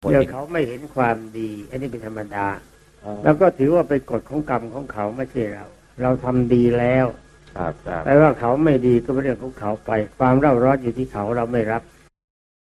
เดี๋ยวเขาไม่เห็นความดี อันนี้เป็นธรรมดา แล้วก็ถือว่าเป็นกฎของกรรมของเขาไม่ใช่เรา เราทำดีแล้วครับแต่ว่าเขาไม่ดีก็เป็นเรื่องของเขาไป ความเร่าร้อนอยู่ที่เขาเราไม่รับ